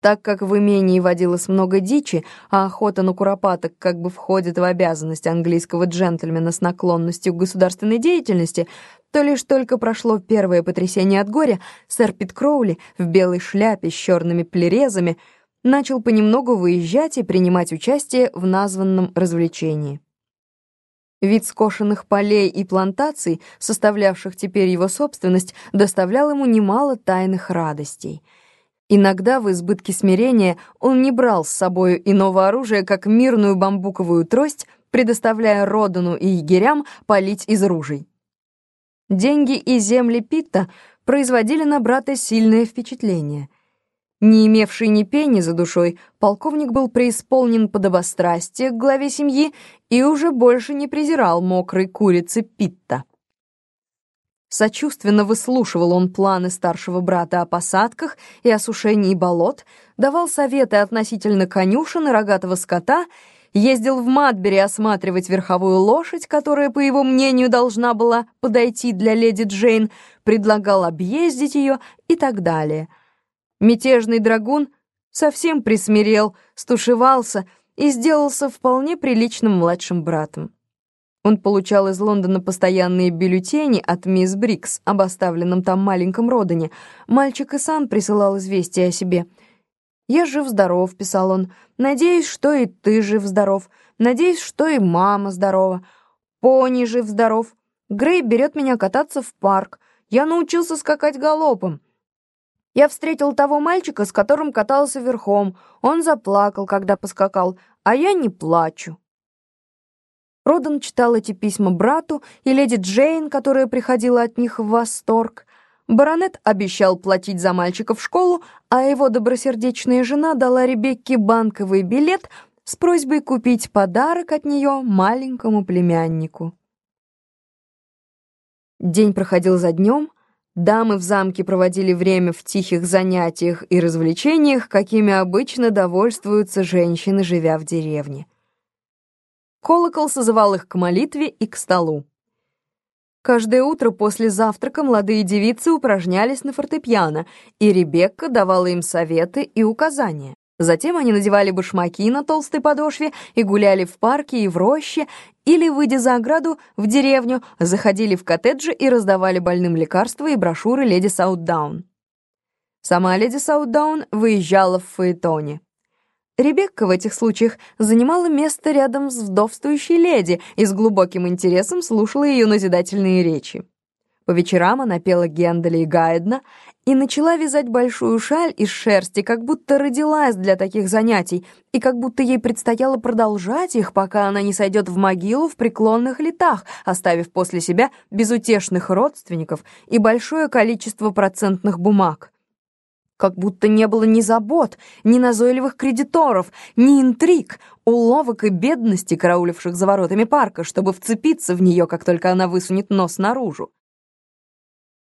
Так как в имении водилось много дичи, а охота на куропаток как бы входит в обязанность английского джентльмена с наклонностью к государственной деятельности, то лишь только прошло первое потрясение от горя, сэр Пит Кроули в белой шляпе с черными плерезами начал понемногу выезжать и принимать участие в названном развлечении. Вид скошенных полей и плантаций, составлявших теперь его собственность, доставлял ему немало тайных радостей — Иногда в избытке смирения он не брал с собою иного оружия, как мирную бамбуковую трость, предоставляя Родану и егерям палить из ружей. Деньги и земли Питта производили на брата сильное впечатление. Не имевший ни пени за душой, полковник был преисполнен подобострастия к главе семьи и уже больше не презирал мокрой курицы Питта. Сочувственно выслушивал он планы старшего брата о посадках и осушении болот, давал советы относительно конюшен и рогатого скота, ездил в Матбери осматривать верховую лошадь, которая, по его мнению, должна была подойти для леди Джейн, предлагал объездить ее и так далее. Мятежный драгун совсем присмирел, стушевался и сделался вполне приличным младшим братом. Он получал из Лондона постоянные бюллетени от мисс Брикс об оставленном там маленьком Родане. Мальчик и сам присылал известия о себе. «Я жив-здоров», — писал он. «Надеюсь, что и ты жив-здоров. Надеюсь, что и мама здорова. Пони жив-здоров. Грей берет меня кататься в парк. Я научился скакать галопом. Я встретил того мальчика, с которым катался верхом. Он заплакал, когда поскакал, а я не плачу». Родан читал эти письма брату и леди Джейн, которая приходила от них в восторг. Баронет обещал платить за мальчика в школу, а его добросердечная жена дала Ребекке банковый билет с просьбой купить подарок от нее маленькому племяннику. День проходил за днем, дамы в замке проводили время в тихих занятиях и развлечениях, какими обычно довольствуются женщины, живя в деревне. Колокол созывал их к молитве и к столу. Каждое утро после завтрака молодые девицы упражнялись на фортепиано, и Ребекка давала им советы и указания. Затем они надевали башмаки на толстой подошве и гуляли в парке и в роще, или, выйдя за ограду, в деревню, заходили в коттеджи и раздавали больным лекарства и брошюры леди Саутдаун. Сама леди Саутдаун выезжала в Фаэтоне. Ребекка в этих случаях занимала место рядом с вдовствующей леди и с глубоким интересом слушала ее назидательные речи. По вечерам она пела Генделя и Гайдна и начала вязать большую шаль из шерсти, как будто родилась для таких занятий, и как будто ей предстояло продолжать их, пока она не сойдет в могилу в преклонных летах, оставив после себя безутешных родственников и большое количество процентных бумаг как будто не было ни забот, ни назойливых кредиторов, ни интриг, уловок и бедности, карауливших за воротами парка, чтобы вцепиться в нее, как только она высунет нос наружу.